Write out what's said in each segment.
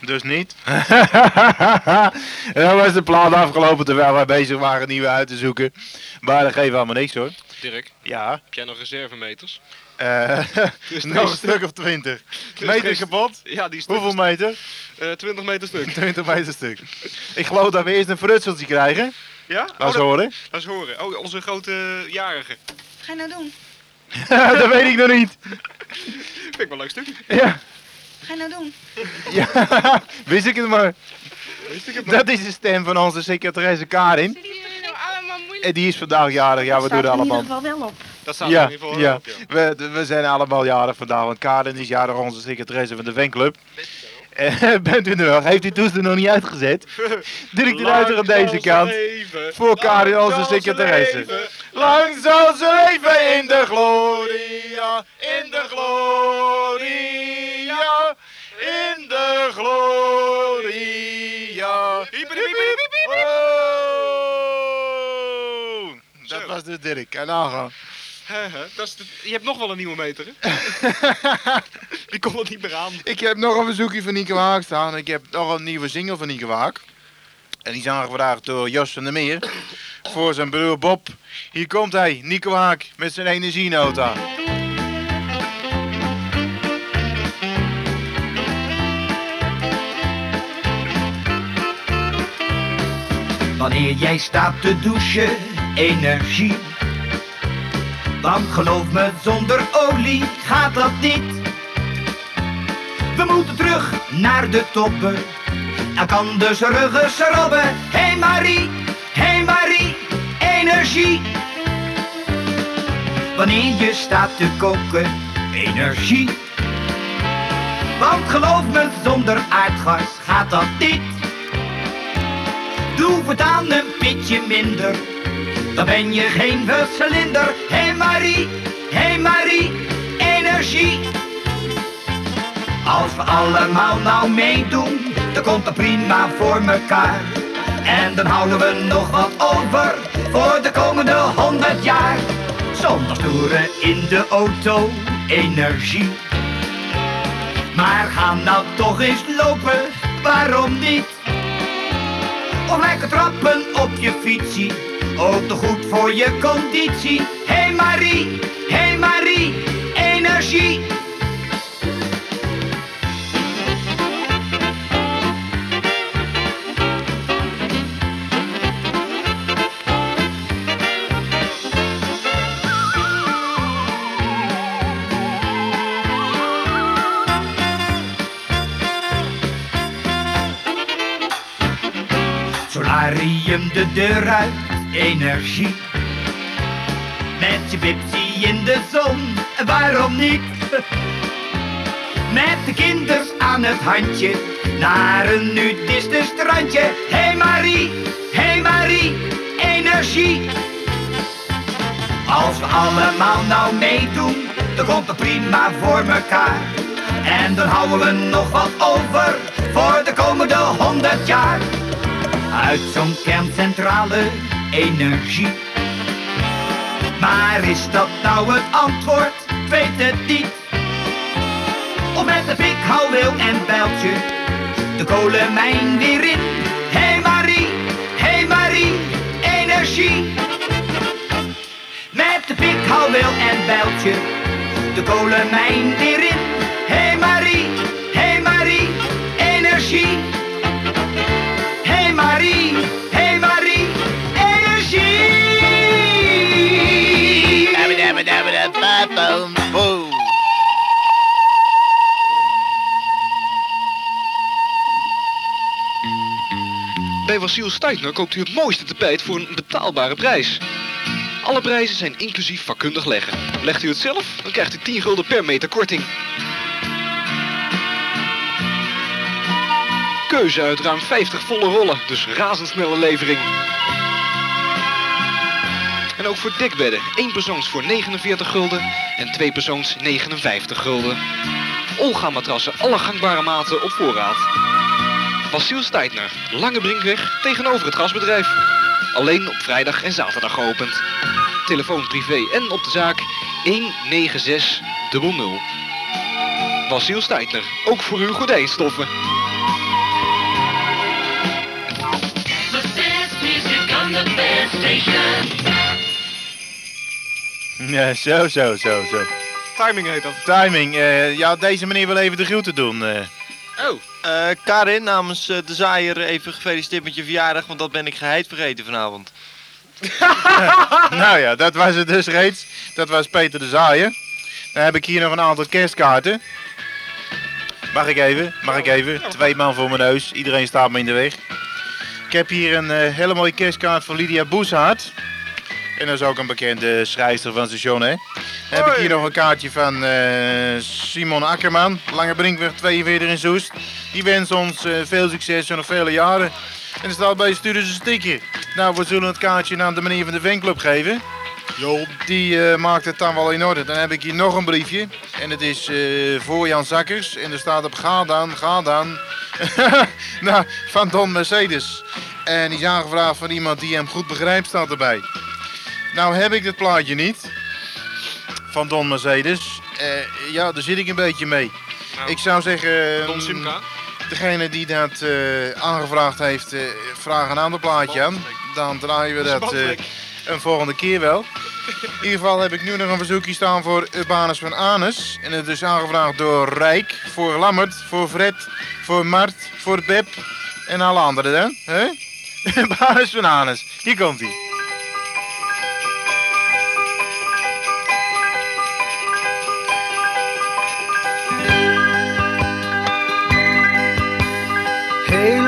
Dus niet. dat was de plan afgelopen terwijl wij bezig waren nieuwe uit te zoeken. Maar dat geeft allemaal niks hoor. Dirk, Ja, heb jij nog reservemeters? eh, Dus nog een deze- stuk of twintig. Dus Meter kapot? Ja, die is Hoeveel meter? Eh, 20 meter stuk. 20 meter stuk. Ik geloof dat we eerst een frutseltje krijgen. Ja? Laat Oh, eens horen. laat eens horen. Oh, onze grote jarige. Wat ga je nou doen? dat weet ik nog niet. Vind ik wel een leuk stuk. Ja, Wat ga je nou doen? ja. wist ik het maar. Wist ik het Dat is de stem van onze secretaresse Karin. Zitten jullie nou allemaal moeilijk? En die is vandaag jarig. Ja, we doen het allemaal. geval wel op. Dat staat er Ja, in ieder geval ja. op, ja. We, we zijn allemaal jarig vandaag, want Karin is jarig, onze secretaresse van de fanclub. Eh, Bent u er nog? Heeft u toestel nog niet uitgezet? Dirk de Ruiter aan deze kant. leven. Voor Karin, onze secretaresse. Lang zal ze leven in de gloria, in de gloria, in de gloria. Oh, dat Zo. was de Dirk. En dat is de- je hebt nog wel een nieuwe meter, hè? Die kon het niet meer aan. Ik heb nog een verzoekje van Nico Haak staan. Ik heb nog een nieuwe single van Nico Haak. En die is aangevraagd door Jos van der Meer. Voor zijn broer Bob. Hier komt hij, Nico Haak, met zijn energienota. Wanneer jij staat te douchen, energie. Want geloof me, zonder olie gaat dat niet. We moeten terug naar de toppen. Dan kan dus ruggen robben. Hey Marie, hey Marie, energie. Wanneer je staat te koken, energie. Want geloof me, zonder aardgas gaat dat niet. Doe het aan een pitje minder, dan ben je geen cilinder. Hey Marie, hey Marie, energie. Als we allemaal nou meedoen, dan komt dat prima voor mekaar. En dan houden we nog wat over voor de komende honderd jaar. Zonder toeren in de auto, energie. Maar ga nou toch eens lopen, waarom niet? Of lekker trappen op je fietsie, ook nog goed voor je conditie. Hey Marie, hey Marie, energie. De deur uit, energie. Met je pipsie in de zon, waarom niet? Met de kinders aan het handje, naar een nudistisch strandje. Hey Marie, hey Marie, energie. Als we allemaal nou meedoen, dan komt het prima voor mekaar. En dan houden we nog wat over voor de komende honderd jaar. Uit zo'n kerncentrale energie. Maar is dat nou het antwoord? Weet het niet. Of met de pik, houweel en bijltje de kolenmijn weer in. Hey Marie, hey Marie, energie. Met de pik, houweel en bijltje de kolenmijn weer in. Hey Marie, Bij Wasiel Stuytner koopt u het mooiste tapijt voor een betaalbare prijs. Alle prijzen zijn inclusief vakkundig leggen. Legt u het zelf, dan krijgt u 10 gulden per meter korting. Keuze uit ruim 50 volle rollen, dus razendsnelle levering. En ook voor dekbedden, één persoons voor 49 gulden en twee persoons 59 gulden. Olga matrassen, alle gangbare maten op voorraad. Basil Steitner, Lange Brinkweg, tegenover het gasbedrijf. Alleen op vrijdag en zaterdag geopend. Telefoon privé en op de zaak 19600. Basil Steitner, ook voor uw gordijnstoffen. Ja, zo, zo, zo, zo. Timing heet dat. Timing. Uh, ja, deze meneer wil even de groeten doen. Uh. Oh, Eh, Karin, namens eh, de zaaier even gefeliciteerd met je verjaardag, want dat ben ik geheid vergeten vanavond. nou ja, dat was het dus reeds. Dat was Peter de Zaaier. Dan heb ik hier nog een aantal kerstkaarten. Mag ik even? Mag ik even? Twee man voor mijn neus. Iedereen staat me in de weg. Ik heb hier een eh, hele mooie kerstkaart van Lydia Boeshaard. En dat is ook een bekende schrijfster van station, hè. Dan heb ik hier nog een kaartje van eh, Simon Akkerman, Lange Brinkweg 42 in Soest. Die wens ons eh, veel succes en nog vele jaren. En er staat bij sturen ze een sticker. Nou, we zullen het kaartje aan de meneer van de fanclub geven. Die eh, maakt het dan wel in orde. Dan heb ik hier nog een briefje. En het is voor Jan Zakkers. En er staat op ga dan, ga dan. nou, van Don Mercedes. En die is aangevraagd van iemand die hem goed begrijpt, staat erbij. Nou heb ik dit plaatje niet. Van Don Mercedes. Eh, ja, daar zit ik een beetje mee. Nou, ik zou zeggen... Don Simca. Degene die dat eh, aangevraagd heeft, eh vraag een ander plaatje aan. Dan draaien we dat een volgende keer wel. In ieder geval heb ik nu nog een verzoekje staan voor Urbanus van Anus. En het is aangevraagd door Rijk, voor Lammert, voor Fred, voor Mart, voor Beb en alle anderen dan. hè? Urbanus van Anus. Hier komt hij.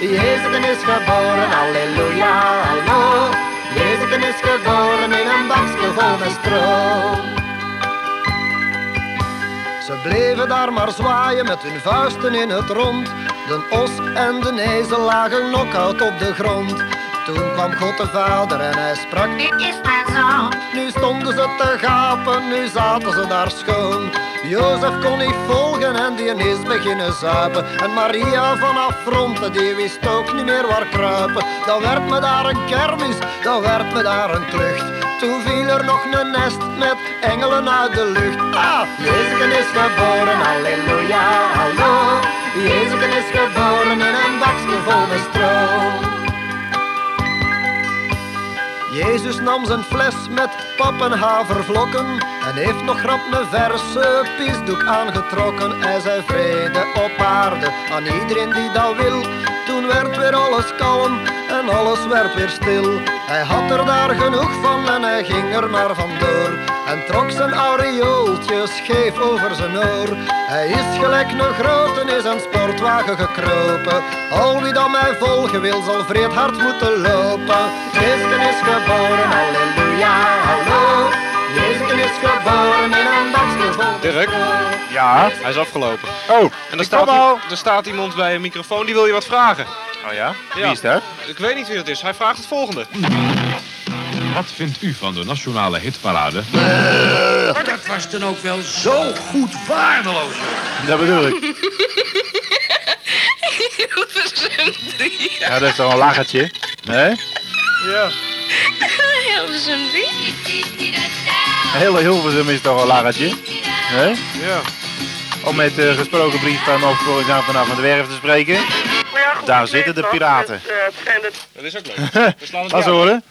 Jezus is geboren, halleluja, hallo. Jezus is geboren in een bakje vol met stro. Ze bleven daar maar zwaaien met hun vuisten in het rond. De os en de ezel lagen knock-out op de grond. Toen kwam God de Vader en hij sprak, dit is mijn zoon. Nu stonden ze te gapen, nu zaten ze daar schoon. Jozef kon niet volgen en die is beginnen zuipen. En Maria vanaf fronten, die wist ook niet meer waar kruipen. Dan werd me daar een kermis, dan werd me daar een klucht. Toen viel er nog een nest met engelen uit de lucht. Ah, Jezus is geboren, halleluja, hallo. Jezus is geboren in een bakje vol met stro. Jezus nam zijn fles met pap en en heeft nog grap een verse pisdoek aangetrokken. Hij zei vrede op aarde aan iedereen die dat wil. Toen werd weer alles kalm en alles werd weer stil. Hij had er daar genoeg van en hij ging er maar vandoor. En trok zijn aureooltje scheef over zijn oor. Hij is gelijk een grote in zijn sportwagen gekropen. Al wie dan mij volgen wil, zal vreed hard moeten lopen. Jezus is geboren, halleluja, hallo. Jezus is geboren in een. Dirk, Ja. hij is afgelopen. Oh, En er staat, al. er staat iemand bij een microfoon die wil je wat vragen. Oh ja? Wie is dat? Ik weet niet wie dat is. Hij vraagt het volgende. Wat vindt u van de nationale hitparade? Dat was dan ook wel zo goed waardeloos. Dat bedoel ik. Hilversum 3. Ja, dat is toch een lachertje? Hè? Ja. Hilversum 3. Hele Hilversum is toch een lachertje? Ja. Om met de gesproken brief van opsporing vanaf van de werf te spreken. Maar ja, goed, Daar zitten de nog, piraten. Dus, eh, het schijnt dat... Dat is ook leuk. We slaan het Laat horen.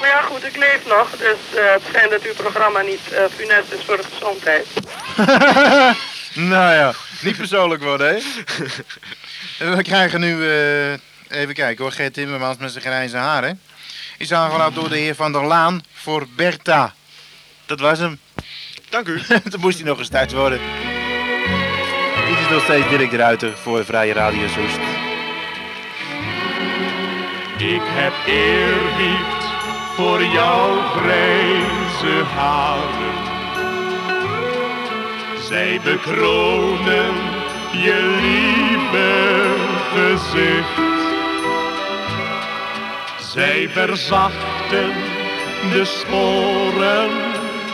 Maar ja, goed, ik leef nog. Dus eh, het schijnt dat uw programma niet eh funest is voor de gezondheid. nou ja, niet persoonlijk worden, hè? We krijgen nu, eh, even kijken hoor, Gert Timmermans met zijn grijze haren. Is aangelaten door de heer Van der Laan voor Bertha. Dat was hem. Dank u. Toen moest hij nog gestart worden. Dit is nog steeds Dirk de Ruiter voor Vrije Radio Soest. Ik heb eerbied voor jouw grijze haren. Zij bekronen je lieve gezicht. Zij verzachten de sporen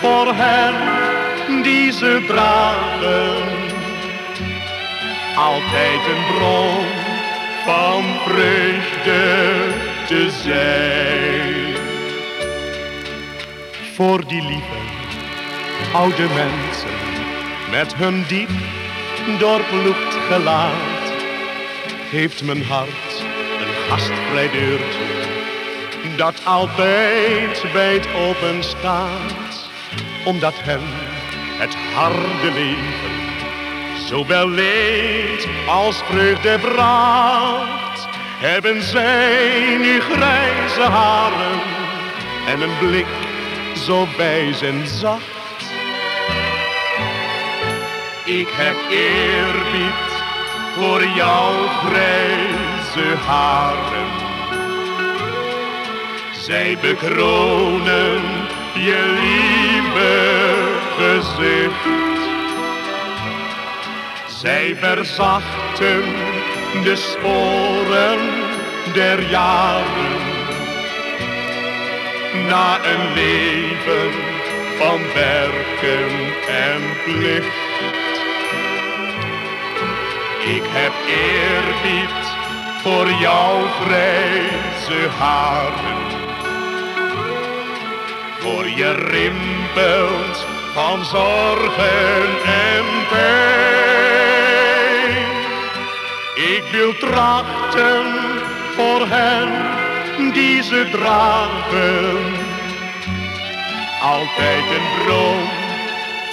voor hen die ze dragen. Altijd een bron van vreugde te zijn. Voor die lieve oude mensen met hun diep doorploegd gelaat, heeft mijn hart een gastvrij deurtje dat altijd wijd open staat, omdat hen het harde leven zowel leed als vreugde bracht, hebben zij nu grijze haren en een blik zo wijs en zacht. Ik heb eerbied voor jouw grijze haren. Zij bekronen je lieve gezicht. Zij verzachten de sporen der jaren. Na een leven van werken en plicht. Ik heb eerbied voor jouw grijze haren. Voor je rimpels van zorgen en pijn. Ik wil trachten voor hen die ze dragen. Altijd een bron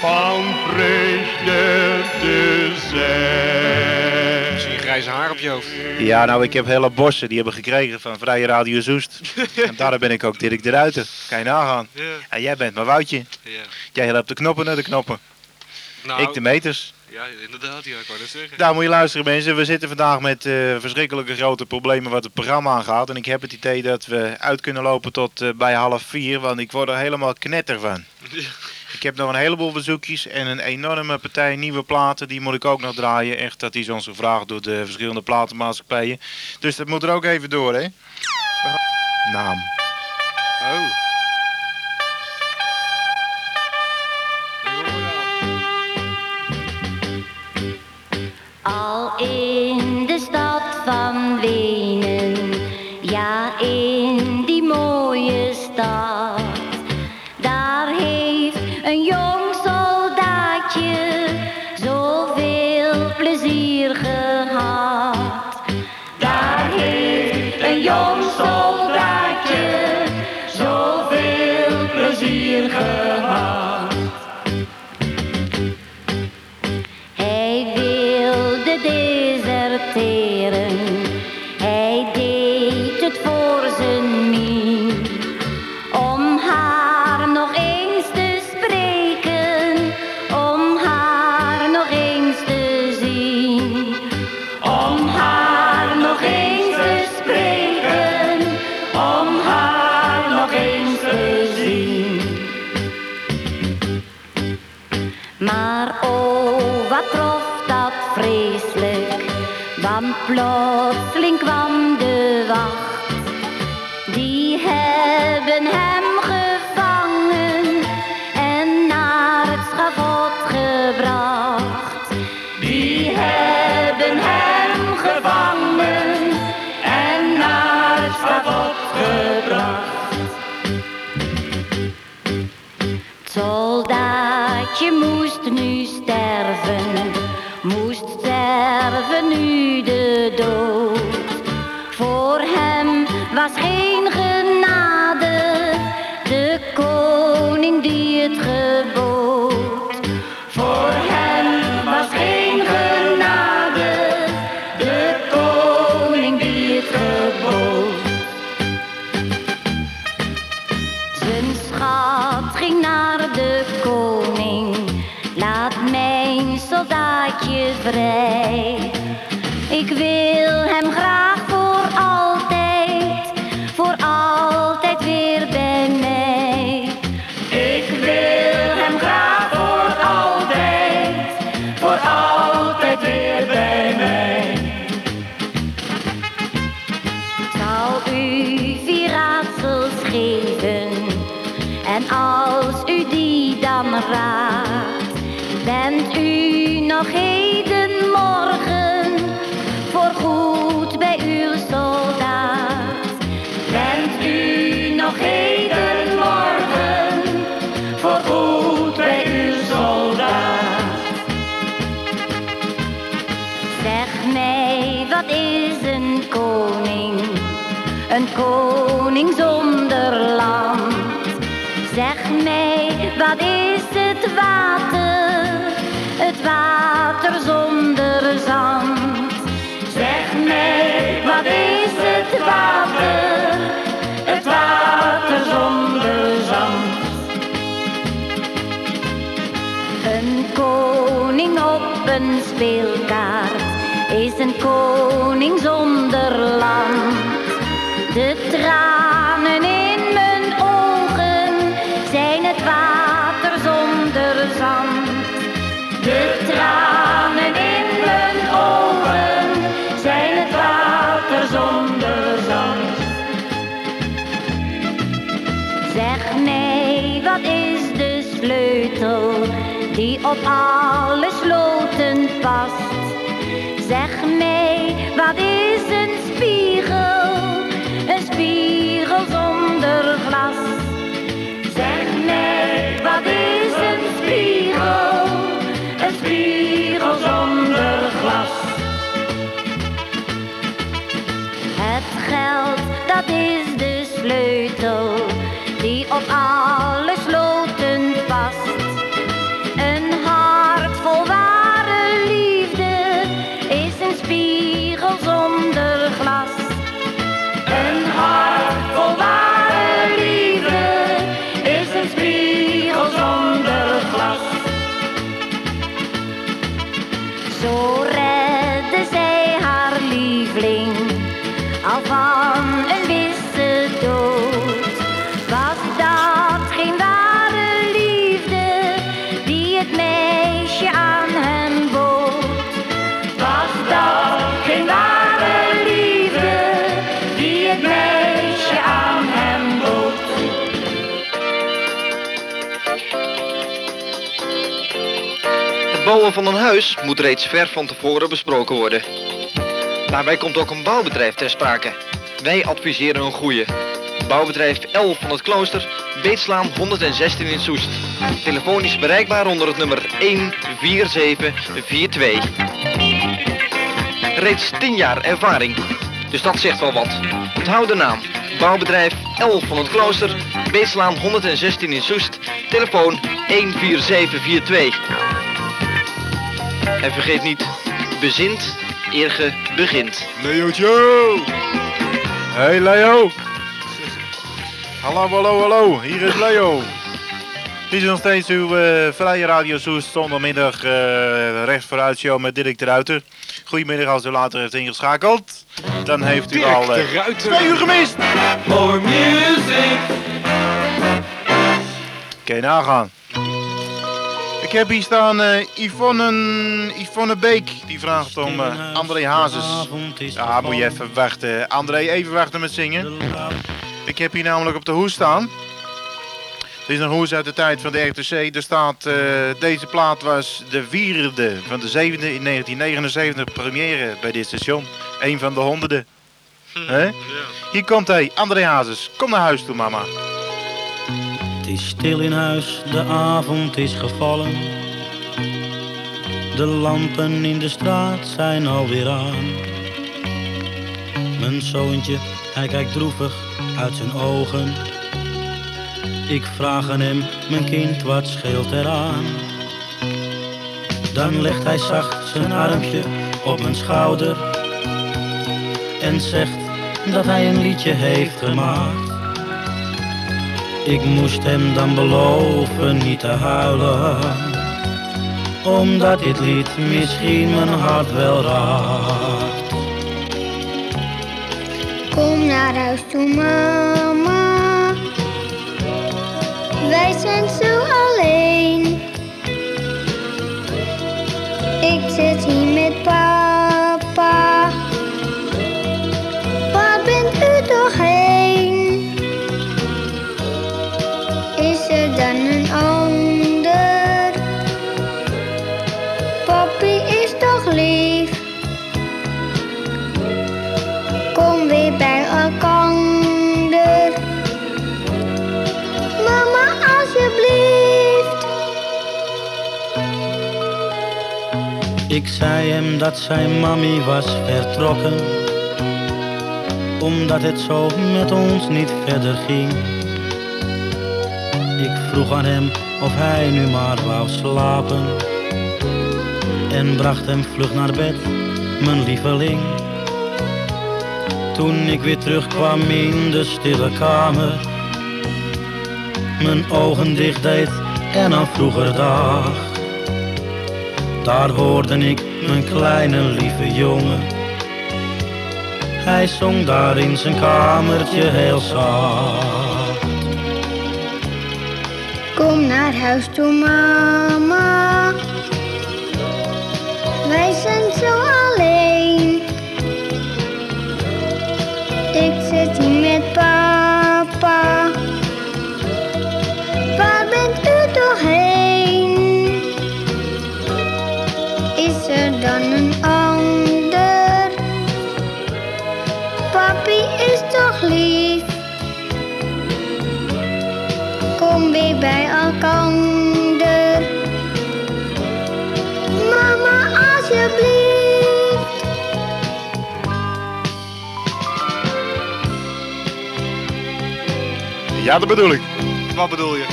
van vreugde te zijn. Grijze haar op je hoofd. Ja, nou, ik heb hele bossen die hebben gekregen van Vrije Radio Soest. en daarom ben ik ook Dirk de Ruiter. Kan je nagaan. Ja. En jij bent mijn Woutje. Ja. Jij helpt de knoppen naar de knoppen. Nou, Ik de meters. Ja, inderdaad. Ja, ik wou dat zeggen. Daar moet je luisteren mensen. We zitten vandaag met eh, verschrikkelijke grote problemen wat het programma aangaat. En ik heb het idee dat we uit kunnen lopen tot eh, bij half vier. Want ik word er helemaal knetter van. Ik heb nog een heleboel bezoekjes en een enorme partij nieuwe platen. Die moet ik ook nog draaien. Echt, dat is ons gevraagd door de verschillende platenmaatschappijen. Dus dat moet er ook even door, hè? Naam. Oh. Mooie stad, soldaatje moest nu sterven, moest sterven nu de dood. Voor hem was geen een speelkaart is een koning zonder land. De tranen in mijn ogen zijn het water zonder zand. De tranen in mijn ogen zijn het water zonder zand. Zeg mij, wat is de sleutel die op alle Zeg mij, wat is een spiegel? Een spiegel zonder glas. Zeg mij, wat is een spiegel? Een spiegel zonder glas. Het geld, dat is de sleutel van een huis moet reeds ver van tevoren besproken worden. Daarbij komt ook een bouwbedrijf ter sprake. Wij adviseren een goede. Bouwbedrijf L van het Klooster, Beetslaan 116 in Soest. Telefonisch bereikbaar onder het nummer 14742. Reeds 10 jaar ervaring, dus dat zegt wel wat. Onthoud de naam. Bouwbedrijf L van het Klooster, Beetslaan 116 in Soest. Telefoon 14742. En vergeet niet, bezint eer ge begint. Leootje! Hey Leo! Hallo, hallo, hallo, hier is Leo. Dit is nog steeds uw eh, vrije radio Soest zondagmiddag eh recht vooruit show met Dirk de Ruiter. Goedemiddag als u later heeft ingeschakeld. Dan heeft u Dirk al de Ruiter. twee uur gemist. More music. Kun je nagaan. Ik heb hier staan eh, Yvonne, Yvonne Beek. Die vraagt om eh, André Hazes. Ja, moet je even wachten. André, even wachten met zingen. Ik heb hier namelijk op de hoes staan. Het is een hoes uit de tijd van de RTC. Er staat, eh, deze plaat was de vierde van de zevende in 1979 première bij dit station. Een van de honderden. Hè? Hier komt hij, André Hazes. Kom naar huis toe, mama. Het is stil in huis, de avond is gevallen. De lampen in de straat zijn alweer aan. Mijn zoontje, hij kijkt droevig uit zijn ogen. Ik vraag aan hem, mijn kind, wat scheelt eraan? Dan legt hij zacht zijn armpje op mijn schouder en zegt dat hij een liedje heeft gemaakt. Ik moest hem dan beloven niet te huilen, omdat dit lied misschien mijn hart wel raakt. Kom naar huis toe, mama. Wij zijn zo alleen. Ik zit hier Ik zei hem dat zijn mami was vertrokken, omdat het zo met ons niet verder ging. Ik vroeg aan hem of hij nu maar wou slapen en bracht hem vlug naar bed, mijn lieveling. Toen ik weer terugkwam in de stille kamer, mijn ogen dicht deed en aan vroeger dag. Daar hoorde ik mijn kleine lieve jongen. Hij zong daar in zijn kamertje heel zacht. Kom naar huis toe, mama. Wij zijn zo Ja, dat bedoel ik. Wat bedoel je?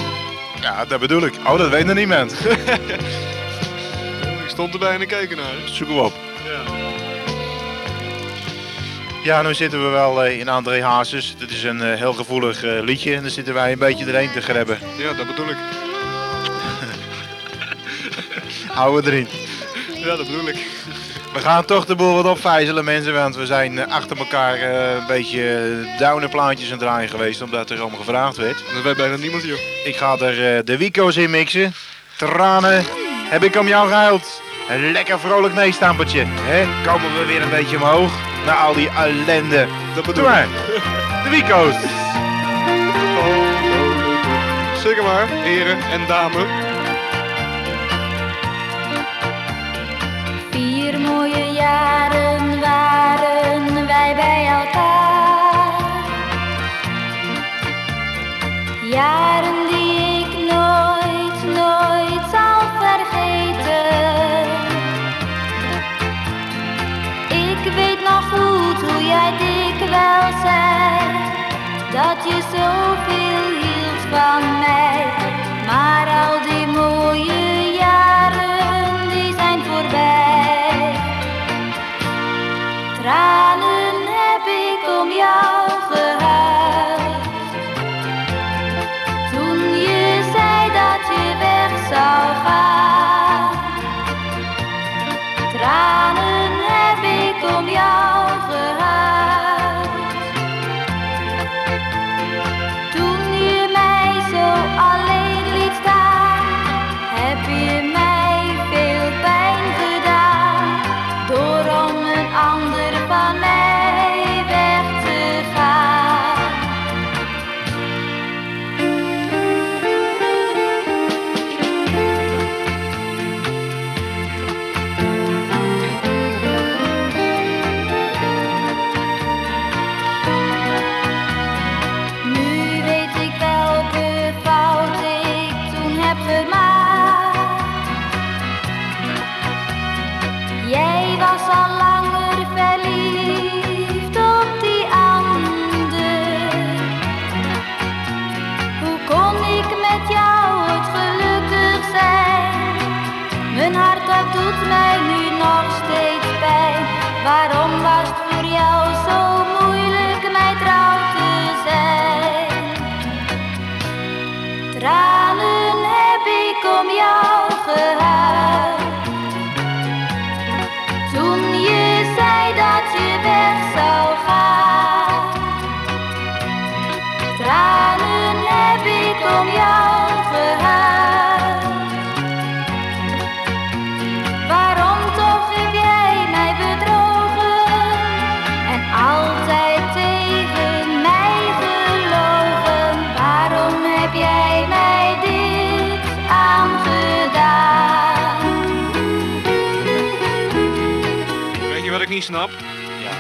Ja, dat bedoel ik. Oh, dat weet nog niemand. Ik stond erbij en ik keek ernaar. Zoek hem op. Ja. Ja, nu zitten we wel eh, in André Hazes. Dit is een eh, heel gevoelig eh, liedje en dan zitten wij een beetje erheen te grebben. ja, dat bedoel ik. Houden we erin. Ja, dat bedoel ik. We gaan toch de boel wat opvijzelen mensen, want we zijn eh, achter elkaar eh, een beetje downer plaatjes aan het draaien geweest, omdat er om gevraagd werd. Dat weet bijna niemand, joh. Ik ga er eh, de Wico's in mixen. Tranen heb ik om jou gehuild. Een lekker vrolijk neestampertje. Hè? Komen we weer een beetje omhoog na al die ellende. Dat Doe bedoel ik. De Wico's. Zeker maar, heren en dames. Jaren waren wij bij elkaar. Jaren die ik nooit, nooit zal vergeten. Ik weet nog goed hoe jij dikwijls zei dat je zoveel hield van mij. Maar al Jij was al langer verliefd op die ander. Hoe kon ik met jou het gelukkig zijn? Mijn hart dat doet mij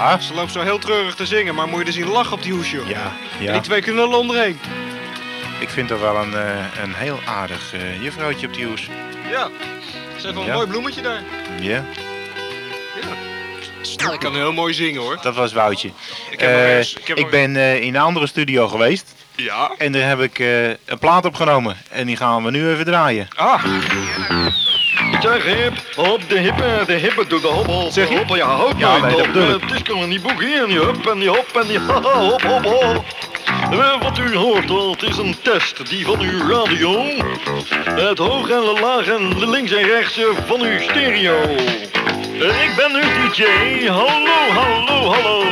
Ja. Ze loopt zo heel treurig te zingen, maar moet je er zien lachen op die hoesje. Ja, En ja. die twee kunnen er onderheen. Ik vind toch wel een, eh, een heel aardig eh juffrouwtje op die hoes. Ja. Ze heeft wel een Ja. mooi bloemetje daar. Ja, Ik kan heel mooi zingen hoor. dat was Woutje. Ik Eh, eens- ik nog- ben in een andere studio geweest. Ja. En daar heb ik een plaat opgenomen. En die gaan we nu even draaien. Ah. Zeg hip, op de hippe, de hippe doet de hobbel. Zeg hoppel, ja, hop, Ja, nooit op. Het is gewoon die boekie en die hup en die hop en die haha, hop, hop, hop. Eh, Wat u hoort, dat is een test die van uw radio. Het hoog en de laag en de links en rechts van uw stereo. Ik ben uw DJ, hallo, hallo, hallo.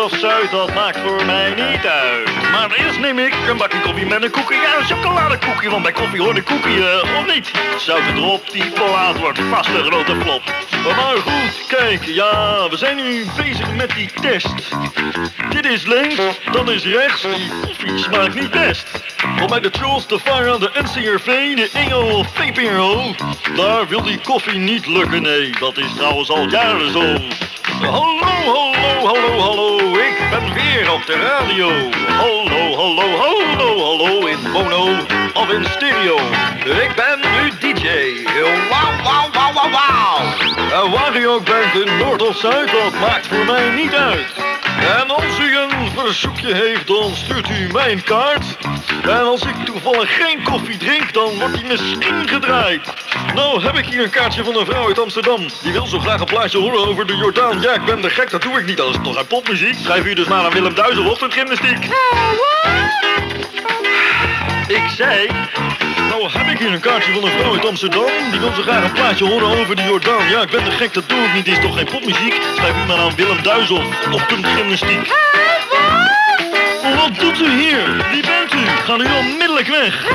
Of Zuid, dat maakt voor mij niet uit. Maar eerst neem ik een bakje koffie met een koekie. Ja, een chocoladekoekje, want bij koffie hoort een koekje, eh, of niet? Zout erop, die plaat wordt vast een grote flop. Maar goed, kijk, ja, we zijn nu bezig met die test. Dit is links, dat is rechts, die koffie smaakt niet best. Want bij de Trolls, de Fire, de NCRV, de Engel, VPRO, daar wil die koffie niet lukken, nee, dat is trouwens al jaren zo. Hallo, hallo, hallo, hallo, ik ben weer op de radio. Hallo, hallo, hallo, hallo, in mono of in stereo. Ik ben uw DJ. Wauw, wauw, wauw, wauw, wauw. En waar u ook bent, in Noord of Zuid, dat maakt voor mij niet uit. En als u een verzoekje heeft, dan stuurt u mij een kaart. En als ik toevallig geen koffie drink, dan wordt die misschien gedraaid. Nou heb ik hier een kaartje van een vrouw uit Amsterdam. Die wil zo graag een plaatje horen over de Jordaan. Ja, ik ben de gek, dat doe ik niet. Dat is toch geen popmuziek? Schrijf u dus maar aan Willem Duizel, ochtendgymnastiek. Ik zei, nou heb ik hier een kaartje van een vrouw uit Amsterdam. Die wil zo graag een plaatje horen over de Jordaan. Ja, ik ben de gek, dat doe ik niet. Is toch geen popmuziek? Schrijf u maar aan Willem Duizel, ochtendgymnastiek. Wat doet u hier? Wie bent u? Ga nu onmiddellijk weg.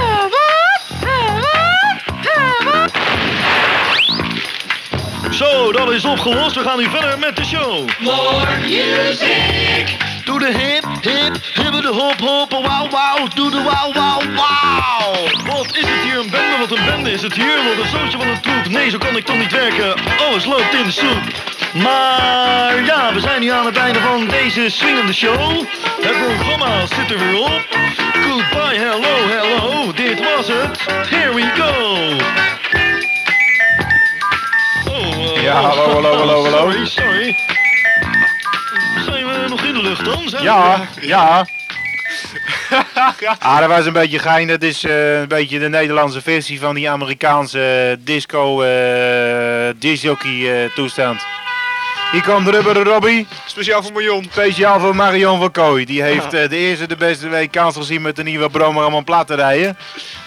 Zo, dat is opgelost. We gaan nu verder met de show. More music. Doe de hip, hip, hippe de hop, hop, wauw, wauw. Doe de wauw, wauw, wauw. Wat is het hier een bende? Wat een bende is het hier? Wat een zootje van een troep. Nee, zo kan ik toch niet werken. Alles loopt in de soep. Maar ja, we zijn nu aan het einde van deze swingende show. Het programma zit er weer op. Goodbye, hello, hello. Dit was het. Here we go. Oh, eh, Ja, hallo, hallo, hallo, hallo. Sorry, sorry. De lucht dan? Zijn Ja, ja. Ah, dat was een beetje gein. Dat is eh, een beetje de Nederlandse versie van die Amerikaanse disco uh, disjockey eh, toestand. Hier komt Rubber Robbie. Speciaal voor Marion. Speciaal voor Marion van Kooi. Die heeft eh, de eerste de beste week kans gezien met de nieuwe Bromer om plat te rijden.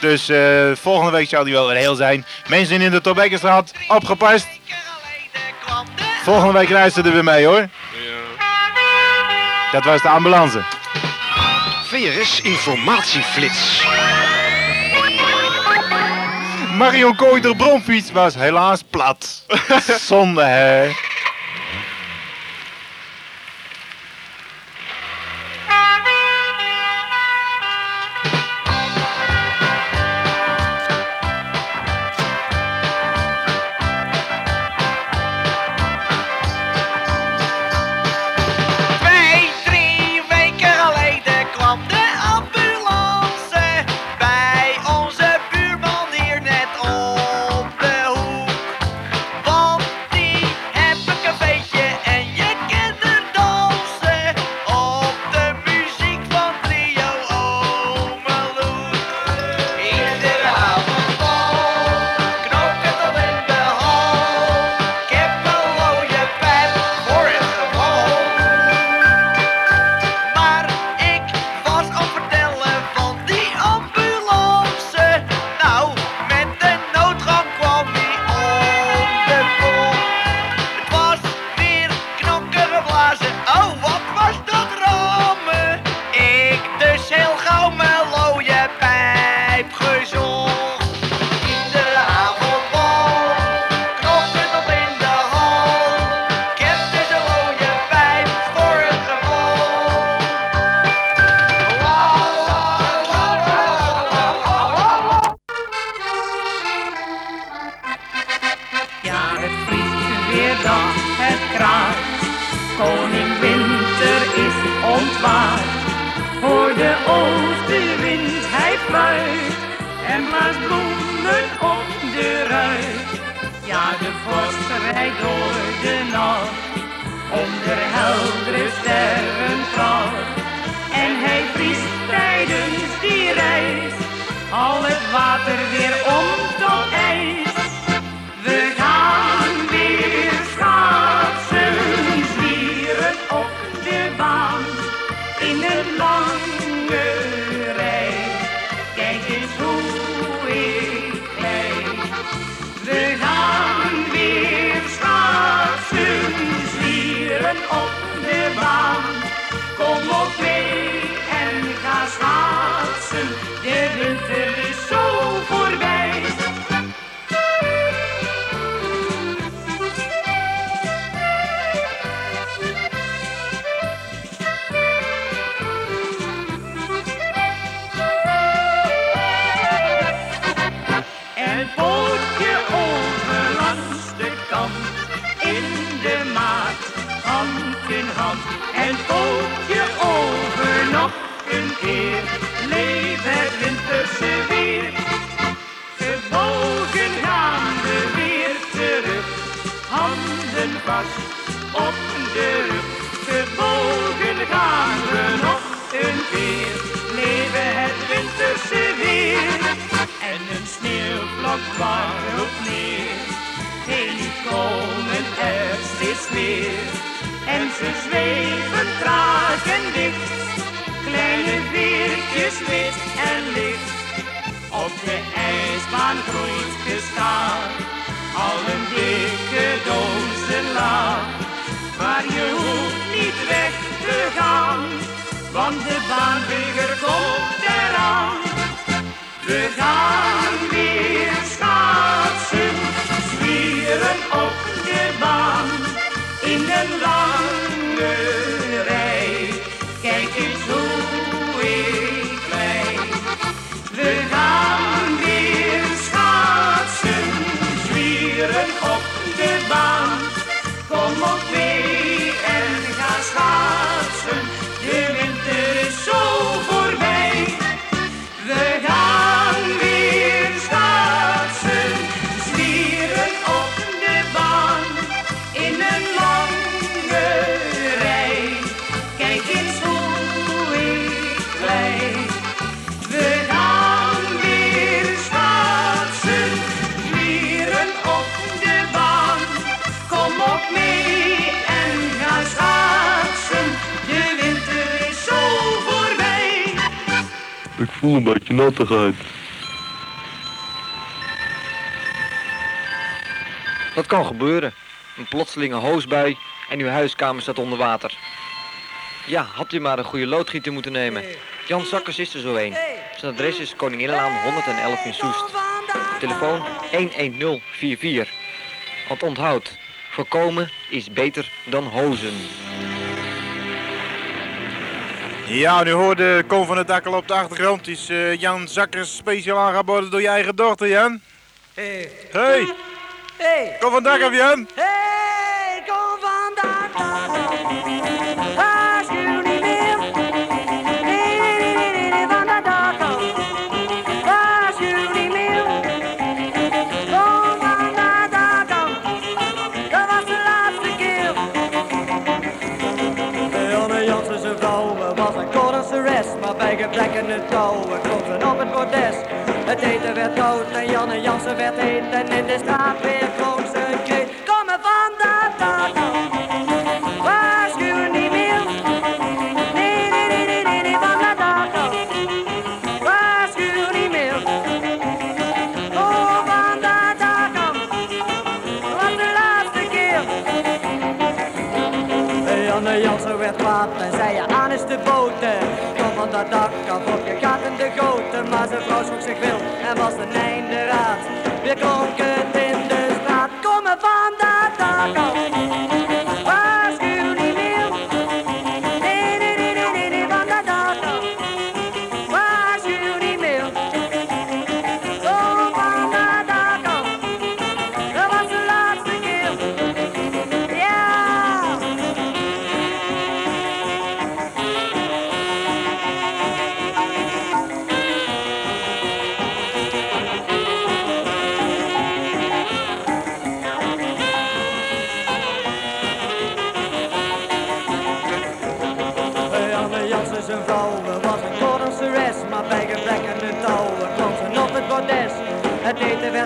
Dus eh, volgende week zou die wel weer heel zijn. Mensen in de Tobekkenstraat, opgepast. Volgende week rijdt ze er weer mee hoor. Dat was de ambulance. VRS Informatieflits. Marion Kooi de bromfiets was helaas plat. Zonde hè. Zweven traag en dicht, kleine veertjes wit en licht. Op de ijsbaan groeit gestaag, al een dikke dozen laag. Maar je hoeft niet weg te gaan, want de baanbigger komt eraan. We gaan weer schaatsen, zwieren op de baan, in een lange rij. Kijk eens hoe ik rijd. We gaan weer schaatsen, zwieren op de baan. Kom op mee voel een beetje nattigheid. Dat kan gebeuren. Een plotselinge hoosbui en uw huiskamer staat onder water. Ja, had u maar een goede loodgieter moeten nemen. Jan Zakkers is er zo een. Zijn adres is Koninginnenlaan 111 in Soest. Telefoon 11044. Want onthoud, voorkomen is beter dan hozen. Ja, nu hoorde Kom van het Dakkel op de achtergrond. is eh, Jan Zakkers speciaal aangeboden door je eigen dochter, Jan. Hey. Hey, Hey. kom van dak af, Jan. Hey, kom vandaag. Waarschuw niet meer. Het touwen klom ze op het bordes. Het eten werd koud en Janne Jansen werd heet en in de straat weer En was een einde raad. Weer klonk in de straat. Kom er van dat dak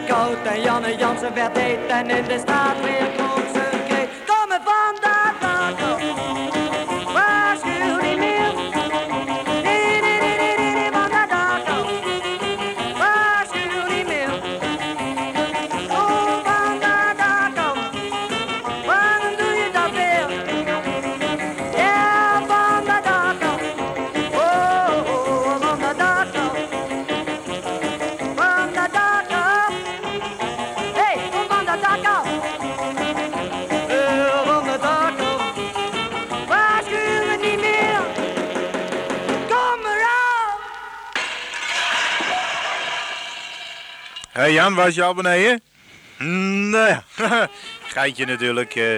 werd en Janne Jansen werd heet en in de straat weer. Hey Jan, was je al beneden? Mm, Nou ja, geitje natuurlijk. eh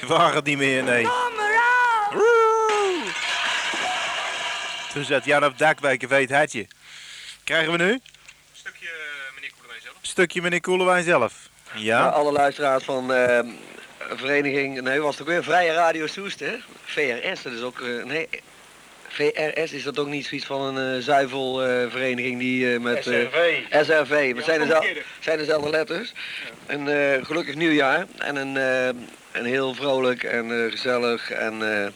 ik waag het niet meer, nee. Toen zat Jan op het dak bij Café het Hartje. Krijgen we nu? Stukje meneer Koelewijn zelf. Stukje meneer Koelewijn zelf. Ja, Ja? alle luisteraars van eh, vereniging, nee, was het ook weer Vrije Radio Soest, hè? VRS, dat is ook, eh, nee, VRS is dat ook niet zoiets van een eh, zuivelvereniging die eh, met... eh, SRV. SRV, maar het zijn, dezelfde, zijn dezelfde letters. Een eh, gelukkig nieuwjaar en een, eh, een heel vrolijk en eh, gezellig en eh,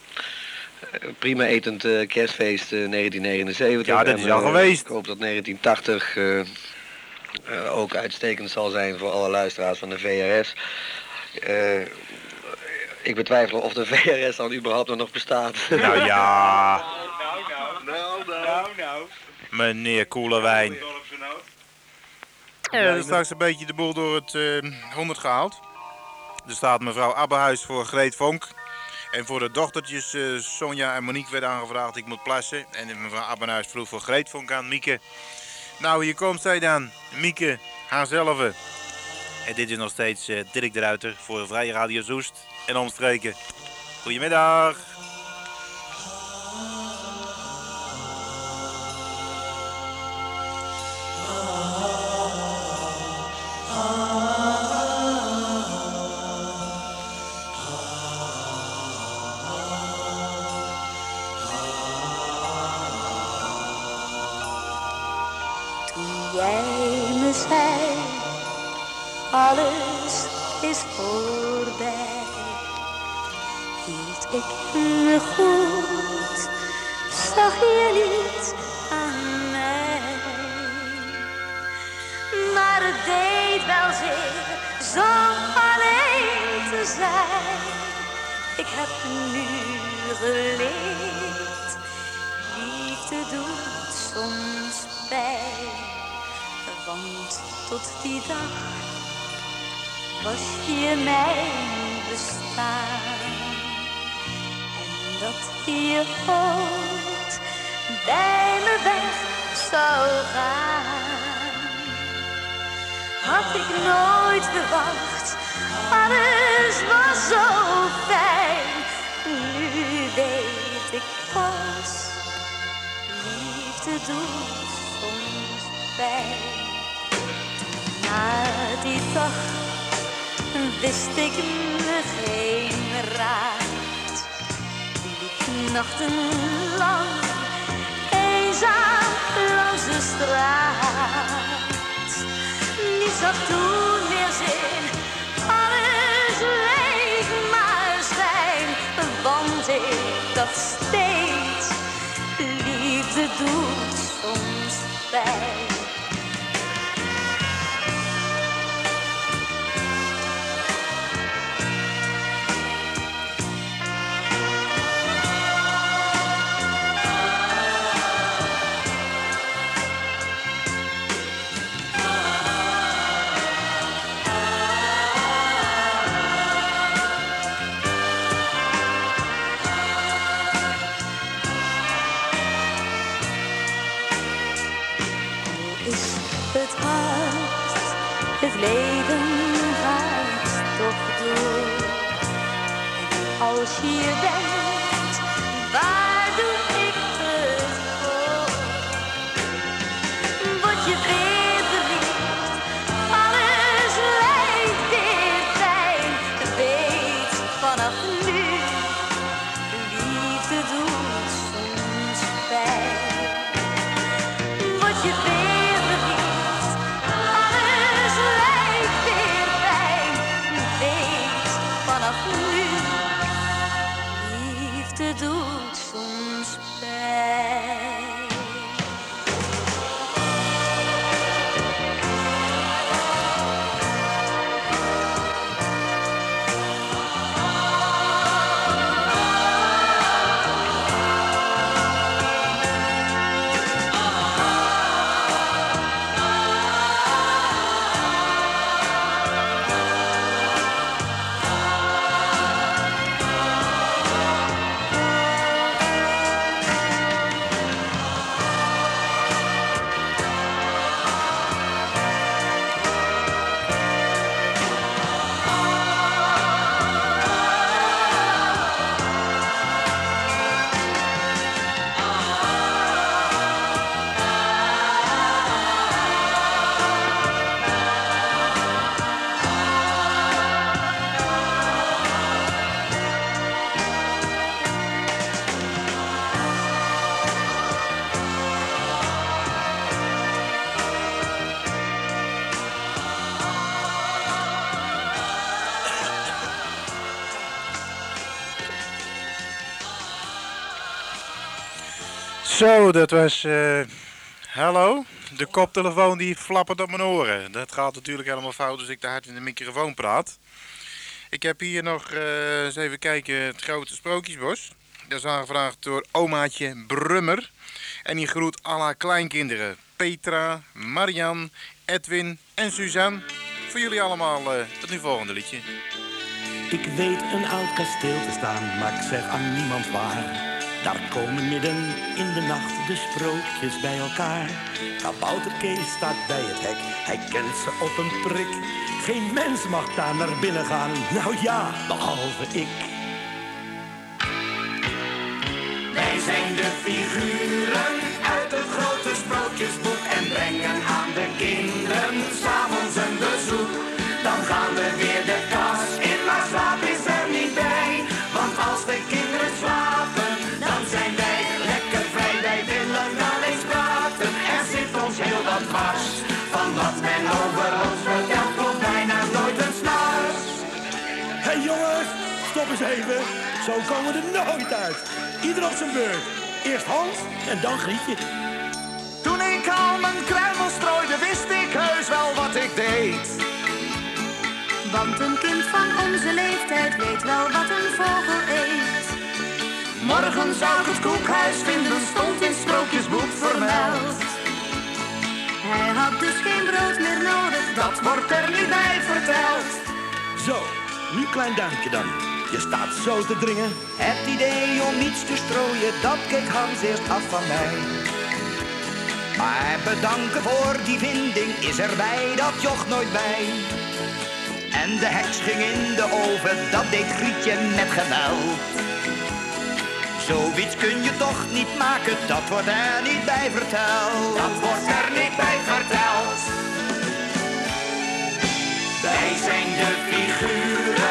prima etend eh, kerstfeest eh, 1979. Ja, dat En, is al geweest. Ik hoop dat 1980 eh, eh, ook uitstekend zal zijn voor alle luisteraars van de VRS. Ik betwijfel of de VRS dan überhaupt nog bestaat. Nou ja, Nou, nou, nou, nou, nou. meneer Koelewijn. Ja, straks een beetje de boel door het eh 100 gehaald. Er staat mevrouw Abbehuis voor Greet Vonk. En voor de dochtertjes eh, Sonja en Monique werd aangevraagd, ik moet plassen. En mevrouw Abbehuis vroeg voor Greet Vonk aan Mieke. Nou, hier komt zij dan. Mieke, haarzelf. En dit is nog steeds eh, Dirk de Ruiter voor Vrije Radio Zoest en omstreken. Goedemiddag. Toen jij me zei, alles is voorbij, hield ik me goed, zag je niet aan mij. Maar het deed wel zeer, zo alleen te zijn. Ik heb nu geleerd, liefde doet soms pijn. Want tot die dag was je mijn bestaan. En dat je ooit bij me weg zou gaan. Had ik nooit verwacht, alles was zo fijn. Nu weet ik pas, liefde doet soms pijn. Na die dag wist ik me geen raad. Liep nachtenlang eenzaam langs de straat. Niets had toen meer zin, alles leek maar schijn. Want ik dacht steeds, liefde doet soms pijn. Is het hard, het leven gaat toch door. Als je bent, waar doe ik dat was... eh, hallo? De koptelefoon die flappert op mijn oren. Dat gaat natuurlijk helemaal fout als ik te hard in de microfoon praat. Ik heb hier nog, eh, eens even kijken, het grote sprookjesbos. Dat is aangevraagd door omaatje Brummer. En die groet alle kleinkinderen. Petra, Marian, Edwin en Suzanne. Voor jullie allemaal eh, het nu volgende liedje. Ik weet een oud kasteel te staan, maar ik zeg aan niemand waar. Daar komen midden in de nacht de sprookjes bij elkaar. Kabouter Kees staat bij het hek, hij kent ze op een prik. Geen mens mag daar naar binnen gaan, nou ja, behalve ik. Wij zijn de figuren uit het grote sprookjesboek en brengen aan de kinderen Zo komen we er nooit uit. Ieder op zijn beurt. Eerst Hans en dan Grietje. Toen ik al mijn kruimel strooide, wist ik heus wel wat ik deed. Want een kind van onze leeftijd weet wel wat een vogel eet. Morgen zou ik het koekhuis vinden, stond in sprookjesboek vermeld. Hij had dus geen brood meer nodig, Dat wordt er niet bij verteld. Zo, nu klein duimpje dan. Je staat zo te dringen. Het idee om iets te strooien, dat keek Hans eerst af van mij. Maar bedanken voor die vinding is er bij dat joch nooit bij. En de heks ging in de oven, dat deed Grietje met geweld. Zoiets kun je toch niet maken, dat wordt er niet bij verteld. Dat wordt er niet bij verteld. Wij zijn de figuren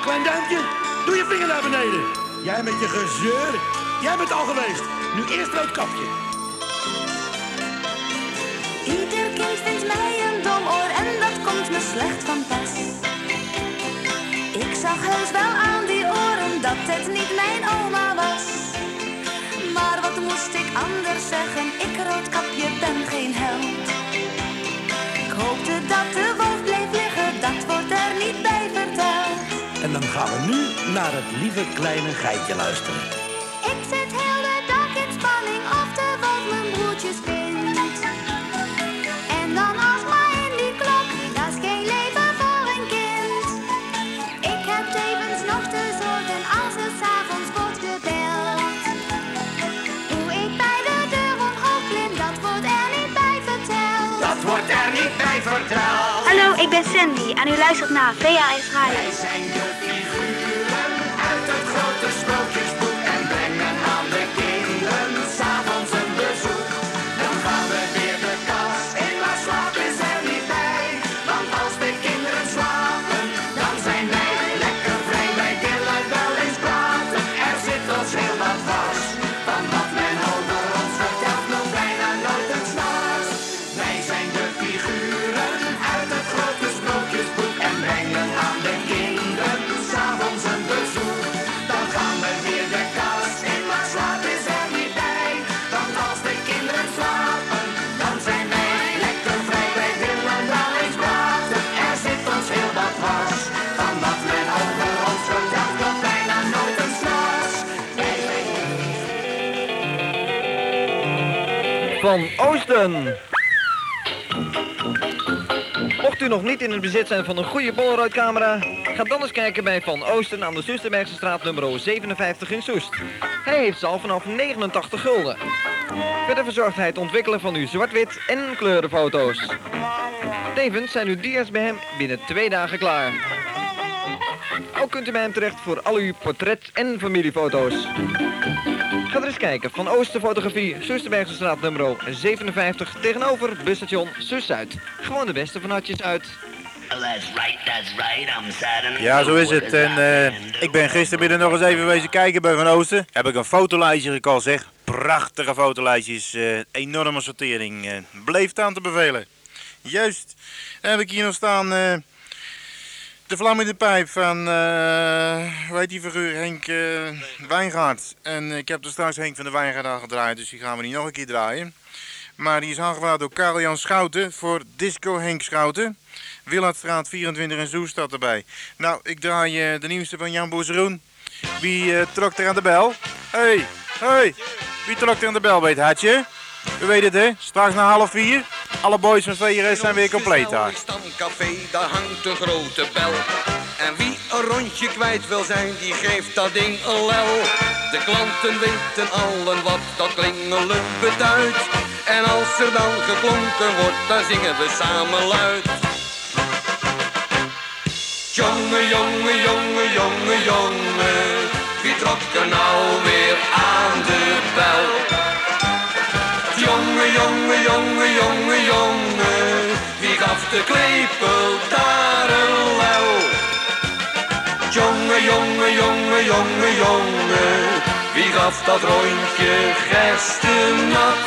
klein duimpje, doe je vinger naar beneden. Jij met je gezeur. Jij bent al geweest. Nu eerst roodkapje. Ieder kind vindt mij een dom oor en dat komt me slecht van pas. Ik zag heus wel aan die oren dat het niet mijn oma was. Maar wat moest ik anders zeggen? Ik roodkapje ben geen held. Ik hoopte dat de wolf bleef liggen, dat wordt er niet bij gaan we nu naar het lieve kleine geitje luisteren. Ik zit heel de dag in spanning of de wolf mijn broertjes vindt. En dan alsmaar in die klok, dat is geen leven voor een kind. Ik heb tevens nog te zorgen als het s'avonds wordt gebeld. Hoe ik bij de deur omhoog klim, dat wordt er niet bij verteld. Dat wordt er niet bij verteld. Hallo, ik ben Sandy en u luistert naar VHS Radio. Grote Van Oosten. Mocht u nog niet in het bezit zijn van een goede Polaroid-camera, ga dan eens kijken bij Van Oosten aan de Zusterbergse straat nummer 57 in Soest. Hij heeft ze al vanaf 89 gulden. Verder verzorgt hij het ontwikkelen van uw zwart-wit en kleurenfoto's. Tevens zijn uw dia's bij hem binnen twee dagen klaar. Ook kunt u bij hem terecht voor al uw portret- en familiefoto's. Ga er eens kijken. Van Oosten Fotografie, Zusterbergse straat nummer 57 tegenover busstation Zus-Zuid. Gewoon de beste van hartjes uit. Ja, zo is het. En eh, ik ben gistermiddag nog eens even wezen kijken bij Van Oosten. Heb ik een fotolijstje gekocht, zeg. Prachtige fotolijstjes. eh, enorme sortering. eh, bleef aan te bevelen. Juist. Dan heb ik hier nog staan... de vlam in de pijp van, eh hoe heet die figuur, Henk eh, Wijngaard. En ik heb er straks Henk van de Wijngaard aan gedraaid, dus die gaan we niet nog een keer draaien. Maar die is aangevraagd door Karel-Jan Schouten voor Disco Henk Schouten. Willardstraat 24 in Zoest staat erbij. Nou, ik draai eh, de nieuwste van Jan Boezeroen. Wie eh, trok er aan de bel? Hey, hey, wie trok er aan de bel bij het hartje? U weet het hè, straks na half vier. Alle boys van VRS zijn weer compleet daar. Stamcafé, daar hangt een grote bel. En wie een rondje kwijt wil zijn, die geeft dat ding een lel. De klanten weten allen wat dat klingelen beduidt. En als er dan geklonken wordt, dan zingen we samen luid. Jonge, jonge, jonge, jonge, jonge, wie trok er nou weer gaf de klepel daar een lel? Jonge, jonge, jonge, jonge, jonge, wie gaf dat rondje gerstenat?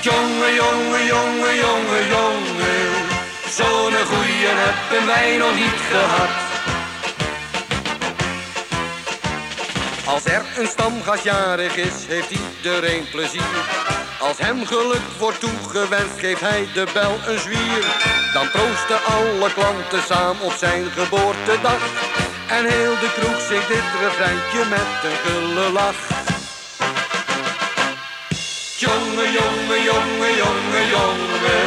Jonge, jonge, jonge, jonge, jonge, zo'n goeie hebben wij nog niet gehad. Als er een stamgast jarig is, heeft iedereen plezier. Als hem geluk wordt toegewenst, geeft hij de bel een zwier. Dan proosten alle klanten samen op zijn geboortedag. En heel de kroeg zingt dit refreintje met een gulle lach. Jonge, jonge, jonge, jonge, jonge,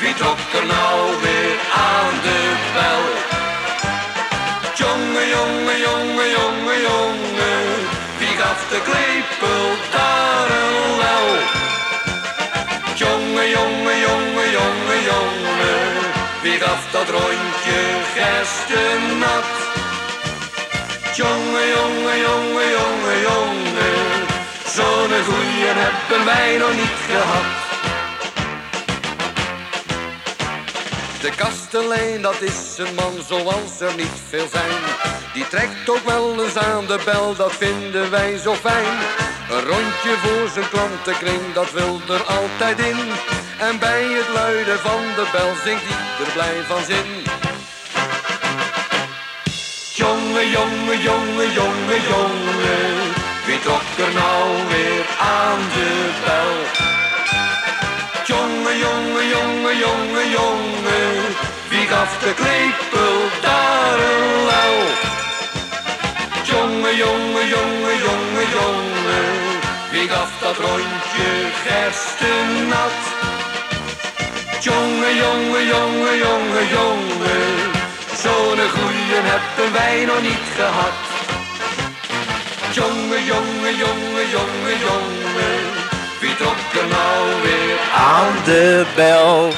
wie trok er nou weer aan de bel? Jonge, jonge, jonge, jonge, jonge, wie gaf de klepel daar gaf dat rondje gerstenat? Jonge, jonge, jonge, jonge, jonge, zo'n goeie hebben wij nog niet gehad. De kastelein, dat is een man zoals er niet veel zijn. Die trekt ook wel eens aan de bel, dat vinden wij zo fijn. Een rondje voor zijn klantenkring, dat wil er altijd in. En bij het luiden van de bel zingt ieder blij van zin. Jonge, jonge, jonge, jonge, jonge, wie trok er nou weer aan de bel? Jonge, jonge, jonge, jonge, jonge, wie gaf de klepel daar een lel? Jonge, jonge, jonge, jonge, jonge, wie gaf dat rondje gerstenat? Jonge, jonge, jonge, jonge, jonge, zo'n goeie hebben wij nog niet gehad. Jonge, jonge, jonge, jonge, jonge, wie trok er nou weer Aan de bel.